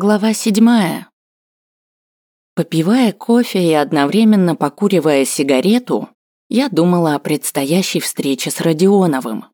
Глава седьмая. Попивая кофе и одновременно покуривая сигарету, я думала о предстоящей встрече с Родионовым.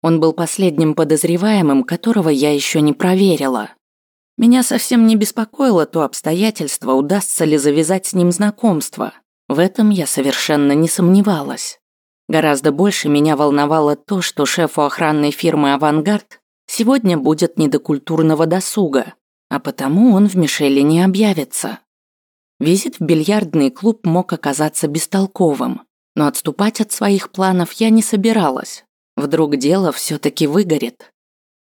Он был последним подозреваемым, которого я еще не проверила. Меня совсем не беспокоило то обстоятельство, удастся ли завязать с ним знакомство. В этом я совершенно не сомневалась. Гораздо больше меня волновало то, что шефу охранной фирмы «Авангард» сегодня будет не до культурного досуга – а потому он в Мишеле не объявится. Визит в бильярдный клуб мог оказаться бестолковым, но отступать от своих планов я не собиралась. Вдруг дело все таки выгорит.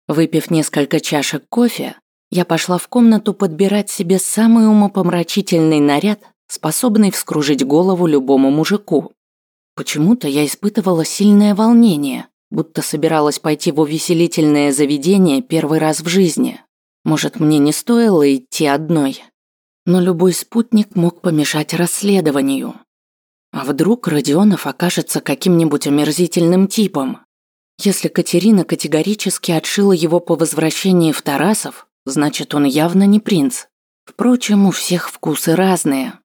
Выпив несколько чашек кофе, я пошла в комнату подбирать себе самый умопомрачительный наряд, способный вскружить голову любому мужику. Почему-то я испытывала сильное волнение, будто собиралась пойти в увеселительное заведение первый раз в жизни. Может, мне не стоило идти одной? Но любой спутник мог помешать расследованию. А вдруг Родионов окажется каким-нибудь омерзительным типом? Если Катерина категорически отшила его по возвращении в Тарасов, значит, он явно не принц. Впрочем, у всех вкусы разные.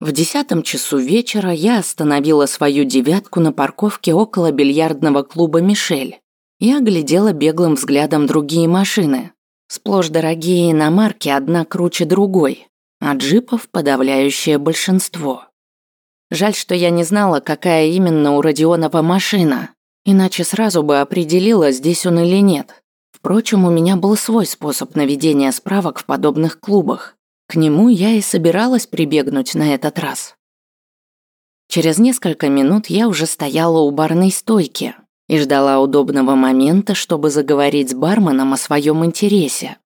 В десятом часу вечера я остановила свою девятку на парковке около бильярдного клуба «Мишель» и оглядела беглым взглядом другие машины. Сплошь дорогие иномарки, одна круче другой, а джипов подавляющее большинство. Жаль, что я не знала, какая именно у Родионова машина, иначе сразу бы определила, здесь он или нет. Впрочем, у меня был свой способ наведения справок в подобных клубах. К нему я и собиралась прибегнуть на этот раз. Через несколько минут я уже стояла у барной стойки, и ждала удобного момента, чтобы заговорить с барменом о своем интересе.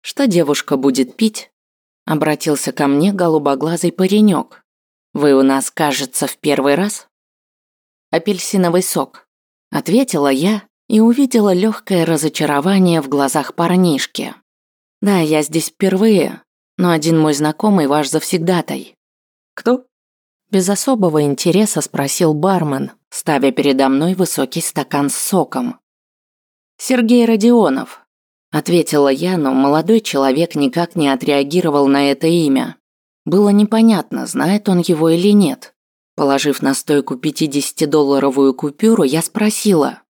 «Что девушка будет пить?» Обратился ко мне голубоглазый паренек. «Вы у нас, кажется, в первый раз?» «Апельсиновый сок», — ответила я и увидела легкое разочарование в глазах парнишки. «Да, я здесь впервые, но один мой знакомый ваш завсегдатай». «Кто?» Без особого интереса спросил бармен, ставя передо мной высокий стакан с соком. «Сергей Родионов», – ответила я, но молодой человек никак не отреагировал на это имя. Было непонятно, знает он его или нет. Положив на стойку 50-долларовую купюру, я спросила.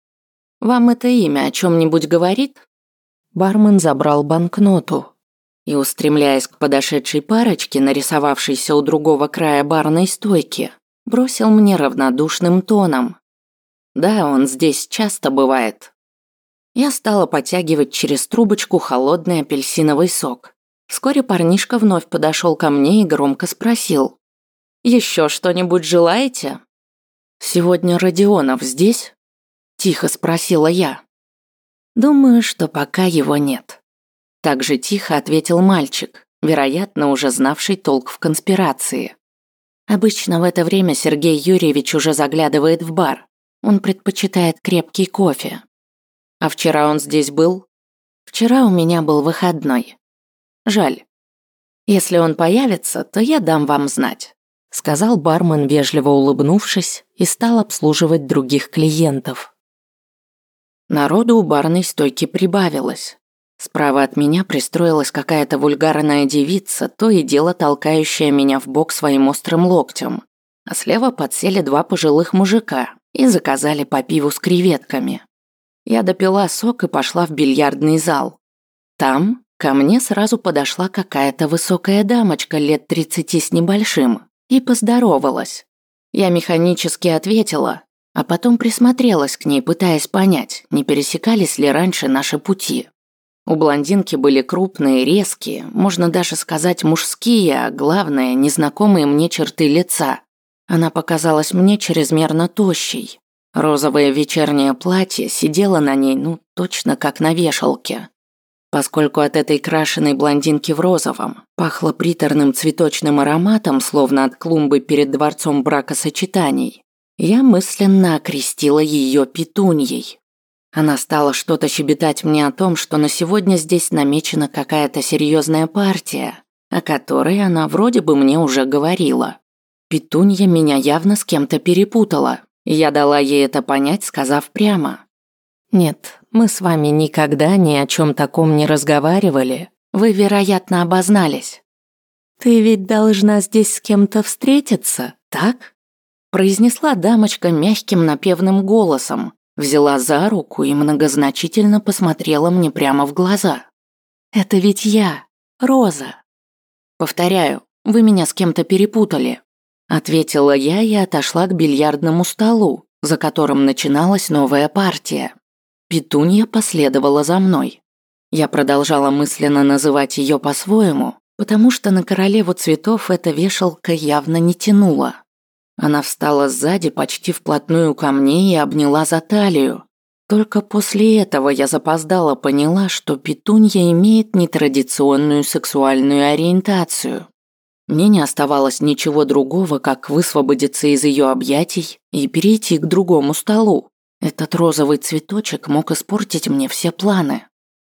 «Вам это имя о чем-нибудь говорит?» Бармен забрал банкноту и, устремляясь к подошедшей парочке, нарисовавшейся у другого края барной стойки, бросил мне равнодушным тоном. Да, он здесь часто бывает. Я стала потягивать через трубочку холодный апельсиновый сок. Вскоре парнишка вновь подошел ко мне и громко спросил. «Еще что-нибудь желаете?» «Сегодня Родионов здесь?» Тихо спросила я. «Думаю, что пока его нет». Так же тихо ответил мальчик, вероятно, уже знавший толк в конспирации. Обычно в это время Сергей Юрьевич уже заглядывает в бар. Он предпочитает крепкий кофе. А вчера он здесь был? Вчера у меня был выходной. Жаль. Если он появится, то я дам вам знать, сказал бармен, вежливо улыбнувшись, и стал обслуживать других клиентов. Народу у барной стойки прибавилось. Справа от меня пристроилась какая-то вульгарная девица, то и дело толкающая меня в бок своим острым локтем. А слева подсели два пожилых мужика и заказали по пиву с креветками. Я допила сок и пошла в бильярдный зал. Там ко мне сразу подошла какая-то высокая дамочка лет тридцати с небольшим и поздоровалась. Я механически ответила, а потом присмотрелась к ней, пытаясь понять, не пересекались ли раньше наши пути. У блондинки были крупные, резкие, можно даже сказать мужские, а главное, незнакомые мне черты лица. Она показалась мне чрезмерно тощей. Розовое вечернее платье сидело на ней, ну, точно как на вешалке. Поскольку от этой крашеной блондинки в розовом пахло приторным цветочным ароматом, словно от клумбы перед дворцом бракосочетаний, я мысленно окрестила ее петуньей. Она стала что-то щебетать мне о том, что на сегодня здесь намечена какая-то серьезная партия, о которой она вроде бы мне уже говорила. Петунья меня явно с кем-то перепутала, я дала ей это понять, сказав прямо. «Нет, мы с вами никогда ни о чем таком не разговаривали, Вы, вероятно, обознались. Ты ведь должна здесь с кем-то встретиться, так? Произнесла дамочка мягким напевным голосом, взяла за руку и многозначительно посмотрела мне прямо в глаза. Это ведь я, Роза. Повторяю, вы меня с кем-то перепутали. Ответила я и отошла к бильярдному столу, за которым начиналась новая партия. Петунья последовала за мной. Я продолжала мысленно называть ее по-своему, потому что на королеву цветов эта вешалка явно не тянула. Она встала сзади почти вплотную ко мне и обняла за талию. Только после этого я запоздала поняла, что петунья имеет нетрадиционную сексуальную ориентацию. Мне не оставалось ничего другого, как высвободиться из ее объятий и перейти к другому столу. Этот розовый цветочек мог испортить мне все планы.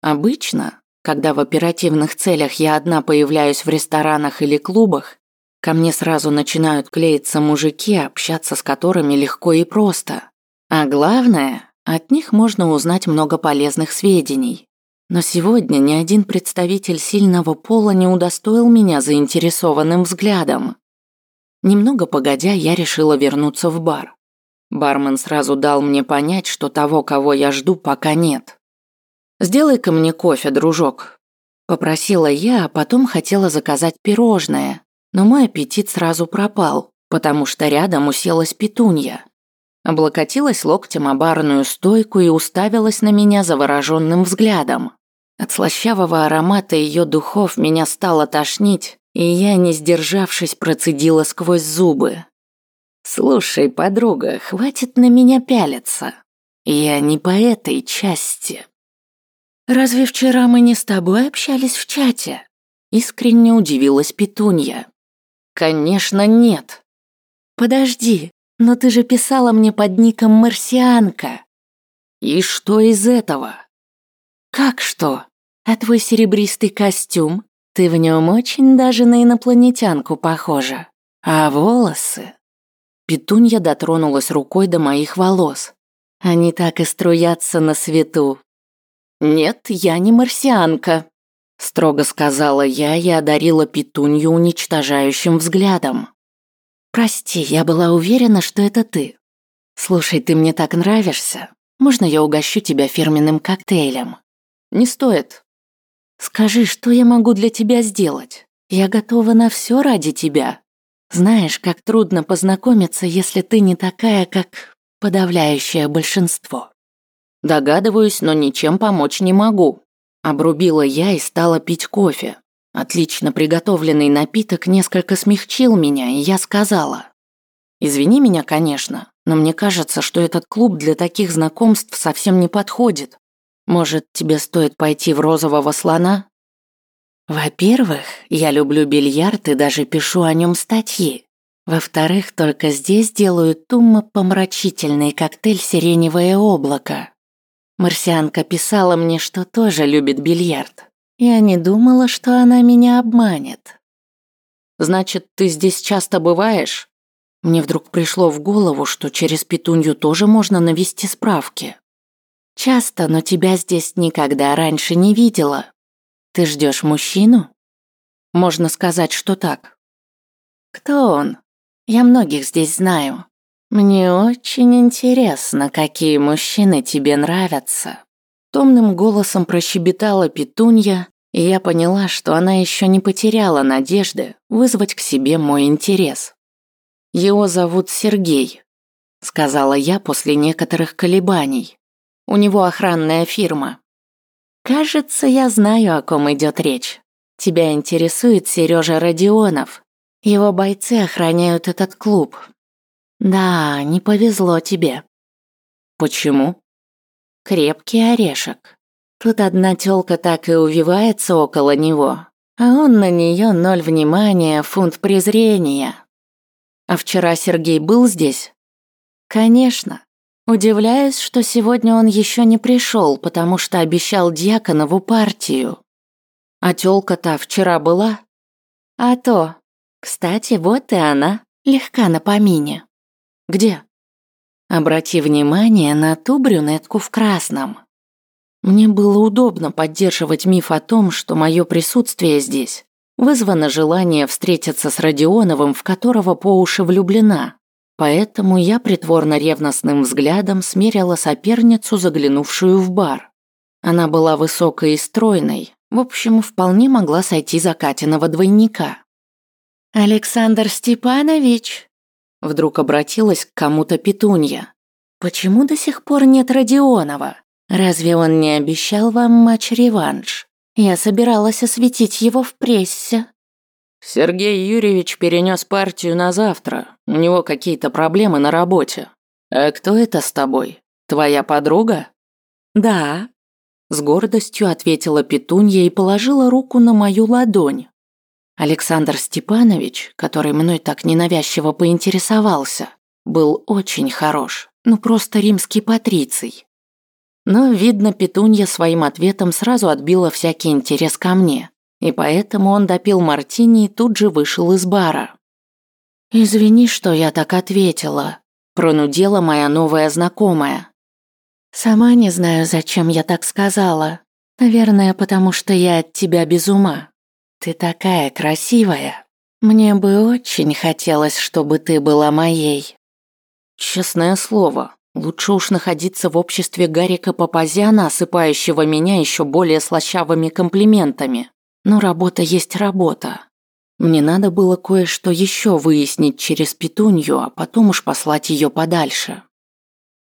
Обычно, когда в оперативных целях я одна появляюсь в ресторанах или клубах, ко мне сразу начинают клеиться мужики, общаться с которыми легко и просто. А главное, от них можно узнать много полезных сведений. Но сегодня ни один представитель сильного пола не удостоил меня заинтересованным взглядом. Немного погодя, я решила вернуться в бар. Бармен сразу дал мне понять, что того, кого я жду, пока нет. «Сделай-ка мне кофе, дружок», – попросила я, а потом хотела заказать пирожное, но мой аппетит сразу пропал, потому что рядом уселась петунья. Облокотилась локтем о барную стойку и уставилась на меня завороженным взглядом. От слащавого аромата ее духов меня стало тошнить, и я, не сдержавшись, процедила сквозь зубы. «Слушай, подруга, хватит на меня пялиться. Я не по этой части». «Разве вчера мы не с тобой общались в чате?» Искренне удивилась Петунья. «Конечно нет». «Подожди, но ты же писала мне под ником Марсианка». «И что из этого?» «Как что? А твой серебристый костюм? Ты в нем очень даже на инопланетянку похожа. А волосы?» Петунья дотронулась рукой до моих волос. Они так и струятся на свету. «Нет, я не марсианка», – строго сказала я и одарила Петунью уничтожающим взглядом. «Прости, я была уверена, что это ты. Слушай, ты мне так нравишься. Можно я угощу тебя фирменным коктейлем?» Не стоит. Скажи, что я могу для тебя сделать? Я готова на все ради тебя. Знаешь, как трудно познакомиться, если ты не такая, как подавляющее большинство. Догадываюсь, но ничем помочь не могу. Обрубила я и стала пить кофе. Отлично приготовленный напиток несколько смягчил меня, и я сказала. «Извини меня, конечно, но мне кажется, что этот клуб для таких знакомств совсем не подходит. Может, тебе стоит пойти в розового слона? Во-первых, я люблю бильярд и даже пишу о нем статьи. Во-вторых, только здесь делают умопомрачительный коктейль «Сиреневое облако». Марсианка писала мне, что тоже любит бильярд. Я не думала, что она меня обманет. «Значит, ты здесь часто бываешь?» Мне вдруг пришло в голову, что через петунью тоже можно навести справки. Часто, но тебя здесь никогда раньше не видела. Ты ждешь мужчину? Можно сказать, что так. Кто он? Я многих здесь знаю. Мне очень интересно, какие мужчины тебе нравятся. Томным голосом прощебетала Петунья, и я поняла, что она еще не потеряла надежды вызвать к себе мой интерес. Его зовут Сергей, сказала я после некоторых колебаний. У него охранная фирма. Кажется, я знаю, о ком идет речь. Тебя интересует Сережа Родионов. Его бойцы охраняют этот клуб. Да, не повезло тебе. Почему? Крепкий орешек. Тут одна тёлка так и увивается около него, а он на неё ноль внимания, фунт презрения. А вчера Сергей был здесь? Конечно. Удивляюсь, что сегодня он еще не пришел, потому что обещал Дьяконову партию. А тёлка-то вчера была? А то. Кстати, вот и она, легка на помине. Где? Обрати внимание на ту брюнетку в красном. Мне было удобно поддерживать миф о том, что мое присутствие здесь вызвано желание встретиться с Родионовым, в которого по уши влюблена. Поэтому я притворно ревностным взглядом смерила соперницу, заглянувшую в бар. Она была высокой и стройной, в общем, вполне могла сойти за Катиного двойника. «Александр Степанович!» Вдруг обратилась к кому-то Петунья. «Почему до сих пор нет Родионова? Разве он не обещал вам матч-реванш? Я собиралась осветить его в прессе». Сергей Юрьевич перенес партию на завтра. У него какие-то проблемы на работе. А кто это с тобой? Твоя подруга? Да. С гордостью ответила Петунья и положила руку на мою ладонь. Александр Степанович, который мной так ненавязчиво поинтересовался, был очень хорош, ну просто римский патриций. Но, видно, Петунья своим ответом сразу отбила всякий интерес ко мне, и поэтому он допил мартини и тут же вышел из бара. «Извини, что я так ответила», – пронудела моя новая знакомая. «Сама не знаю, зачем я так сказала. Наверное, потому что я от тебя без ума». Ты такая красивая. Мне бы очень хотелось, чтобы ты была моей. Честное слово, лучше уж находиться в обществе Гарика Папазяна, осыпающего меня еще более слащавыми комплиментами. Но работа есть работа. Мне надо было кое-что еще выяснить через Петунью, а потом уж послать ее подальше.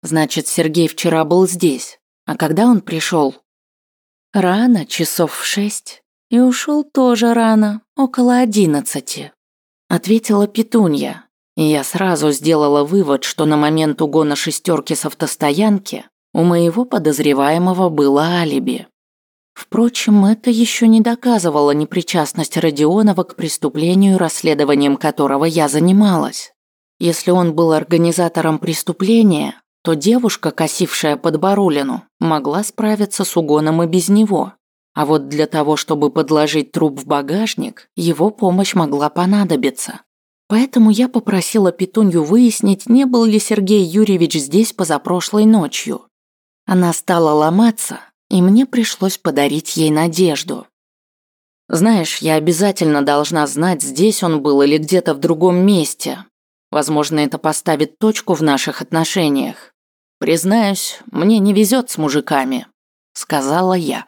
Значит, Сергей вчера был здесь. А когда он пришел? Рано, часов в шесть. И ушел тоже рано, около одиннадцати. Ответила Петунья. И я сразу сделала вывод, что на момент угона шестерки с автостоянки у моего подозреваемого было алиби. Впрочем, это еще не доказывало непричастность Родионова к преступлению, расследованием которого я занималась. Если он был организатором преступления, то девушка, косившая под Барулину, могла справиться с угоном и без него. А вот для того, чтобы подложить труп в багажник, его помощь могла понадобиться. Поэтому я попросила Петунью выяснить, не был ли Сергей Юрьевич здесь позапрошлой ночью. Она стала ломаться, и мне пришлось подарить ей надежду. Знаешь, я обязательно должна знать, здесь он был или где-то в другом месте. Возможно, это поставит точку в наших отношениях. Признаюсь, мне не везет с мужиками, сказала я.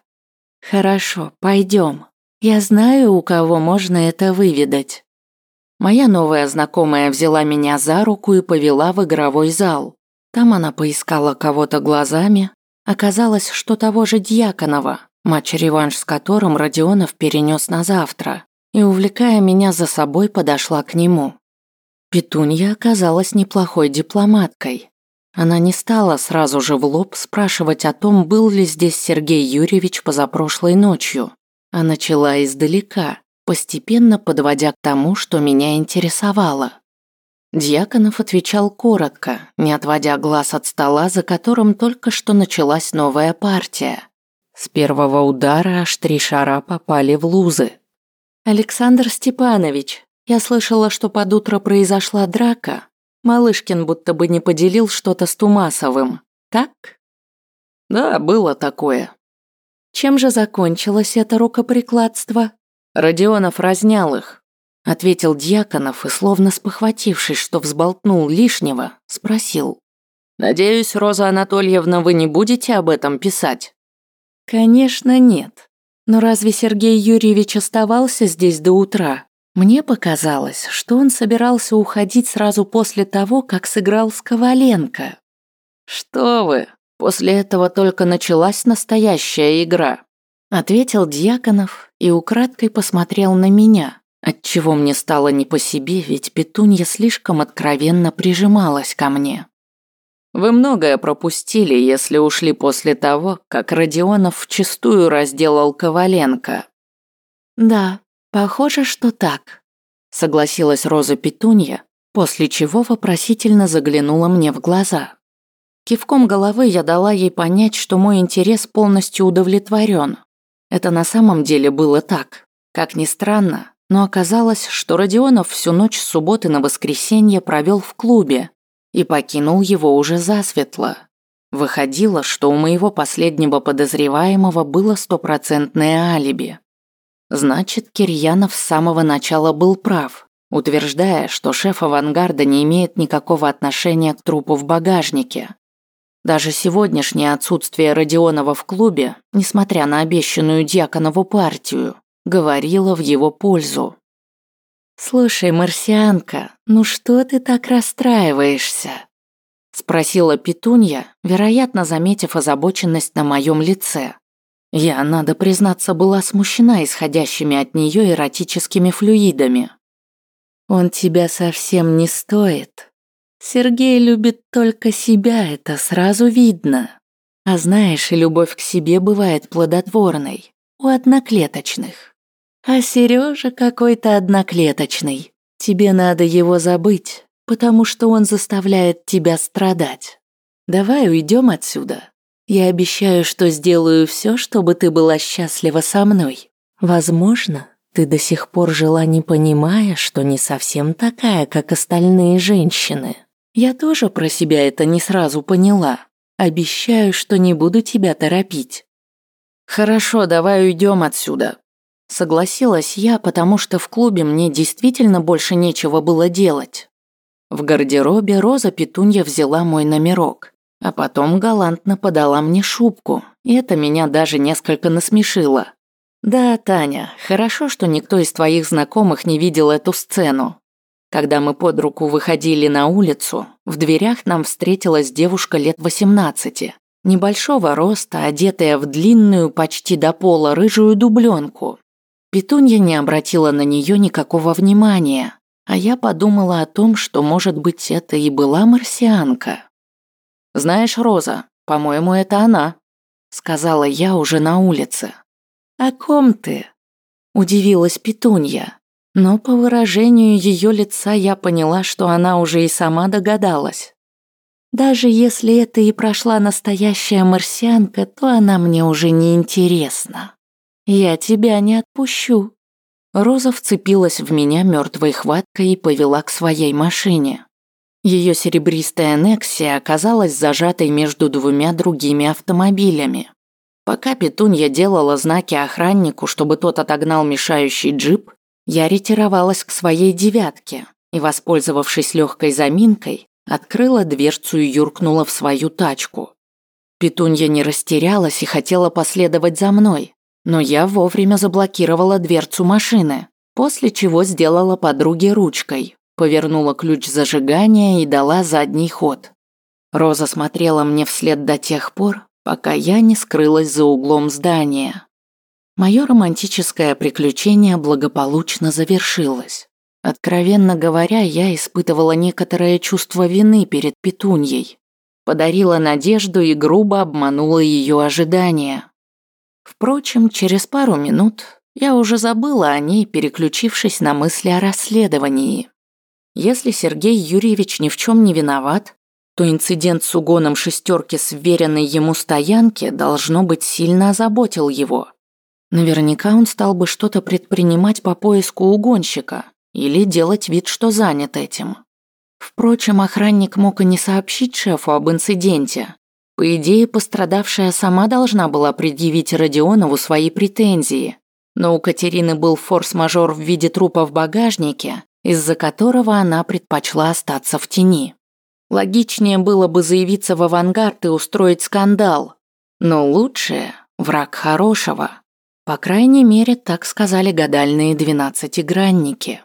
«Хорошо, пойдем. Я знаю, у кого можно это выведать». Моя новая знакомая взяла меня за руку и повела в игровой зал. Там она поискала кого-то глазами. Оказалось, что того же Дьяконова, матч-реванш с которым Родионов перенес на завтра, и, увлекая меня за собой, подошла к нему. Петунья оказалась неплохой дипломаткой. Она не стала сразу же в лоб спрашивать о том, был ли здесь Сергей Юрьевич позапрошлой ночью, а начала издалека, постепенно подводя к тому, что меня интересовало. Дьяконов отвечал коротко, не отводя глаз от стола, за которым только что началась новая партия. С первого удара аж три шара попали в лузы. «Александр Степанович, я слышала, что под утро произошла драка. Малышкин будто бы не поделил что-то с Тумасовым, так? Да, было такое. Чем же закончилось это рукоприкладство? Родионов разнял их. Ответил Дьяконов и, словно спохватившись, что взболтнул лишнего, спросил. «Надеюсь, Роза Анатольевна, вы не будете об этом писать?» «Конечно нет. Но разве Сергей Юрьевич оставался здесь до утра?» Мне показалось, что он собирался уходить сразу после того, как сыграл с Коваленко. «Что вы, после этого только началась настоящая игра», ответил Дьяконов и украдкой посмотрел на меня, отчего мне стало не по себе, ведь Петунья слишком откровенно прижималась ко мне. «Вы многое пропустили, если ушли после того, как Родионов вчистую разделал Коваленко». «Да, «Похоже, что так», – согласилась Роза Петунья, после чего вопросительно заглянула мне в глаза. Кивком головы я дала ей понять, что мой интерес полностью удовлетворен. Это на самом деле было так. Как ни странно, но оказалось, что Родионов всю ночь с субботы на воскресенье провел в клубе и покинул его уже засветло. Выходило, что у моего последнего подозреваемого было стопроцентное алиби. Значит, Кирьянов с самого начала был прав, утверждая, что шеф авангарда не имеет никакого отношения к трупу в багажнике. Даже сегодняшнее отсутствие Родионова в клубе, несмотря на обещанную Дьяконову партию, говорило в его пользу. «Слушай, марсианка, ну что ты так расстраиваешься?» Спросила Петунья, вероятно, заметив озабоченность на моем лице. Я, надо признаться, была смущена исходящими от нее эротическими флюидами. «Он тебя совсем не стоит. Сергей любит только себя, это сразу видно. А знаешь, любовь к себе бывает плодотворной, у одноклеточных. А Сережа какой-то одноклеточный. Тебе надо его забыть, потому что он заставляет тебя страдать. Давай уйдем отсюда. Я обещаю, что сделаю все, чтобы ты была счастлива со мной. Возможно, ты до сих пор жила не понимая, что не совсем такая, как остальные женщины. Я тоже про себя это не сразу поняла. Обещаю, что не буду тебя торопить. Хорошо, давай уйдем отсюда. Согласилась я, потому что в клубе мне действительно больше нечего было делать. В гардеробе Роза Петунья взяла мой номерок, а потом галантно подала мне шубку, и это меня даже несколько насмешило. Да, Таня, хорошо, что никто из твоих знакомых не видел эту сцену. Когда мы под руку выходили на улицу, в дверях нам встретилась девушка лет 18, небольшого роста, одетая в длинную, почти до пола рыжую дубленку. Петунья не обратила на нее никакого внимания, а я подумала о том, что, может быть, это и была марсианка. «Знаешь, Роза, по-моему, это она», — сказала я уже на улице. «О ком ты?» — удивилась Петунья. Но по выражению ее лица я поняла, что она уже и сама догадалась. Даже если это и прошла настоящая марсианка, то она мне уже не интересна. Я тебя не отпущу. Роза вцепилась в меня мертвой хваткой и повела к своей машине. Ее серебристая Нексия оказалась зажатой между двумя другими автомобилями. Пока Петунья делала знаки охраннику, чтобы тот отогнал мешающий джип, я ретировалась к своей девятке и, воспользовавшись легкой заминкой, открыла дверцу и юркнула в свою тачку. Петунья не растерялась и хотела последовать за мной, но я вовремя заблокировала дверцу машины, после чего сделала подруге ручкой, повернула ключ зажигания и дала задний ход. Роза смотрела мне вслед до тех пор, пока я не скрылась за углом здания. Мое романтическое приключение благополучно завершилось. Откровенно говоря, я испытывала некоторое чувство вины перед Петуньей. Подарила надежду и грубо обманула ее ожидания. Впрочем, через пару минут я уже забыла о ней, переключившись на мысли о расследовании. Если Сергей Юрьевич ни в чем не виноват, то инцидент с угоном шестерки с веренной ему стоянки должно быть сильно озаботил его. Наверняка он стал бы что-то предпринимать по поиску угонщика или делать вид, что занят этим. Впрочем, охранник мог и не сообщить шефу об инциденте, по идее, пострадавшая сама должна была предъявить Родионову свои претензии, но у Катерины был форс-мажор в виде трупа в багажнике, из-за которого она предпочла остаться в тени. Логичнее было бы заявиться в авангард и устроить скандал. Но лучшее – враг хорошего. По крайней мере, так сказали гадальные двенадцатигранники.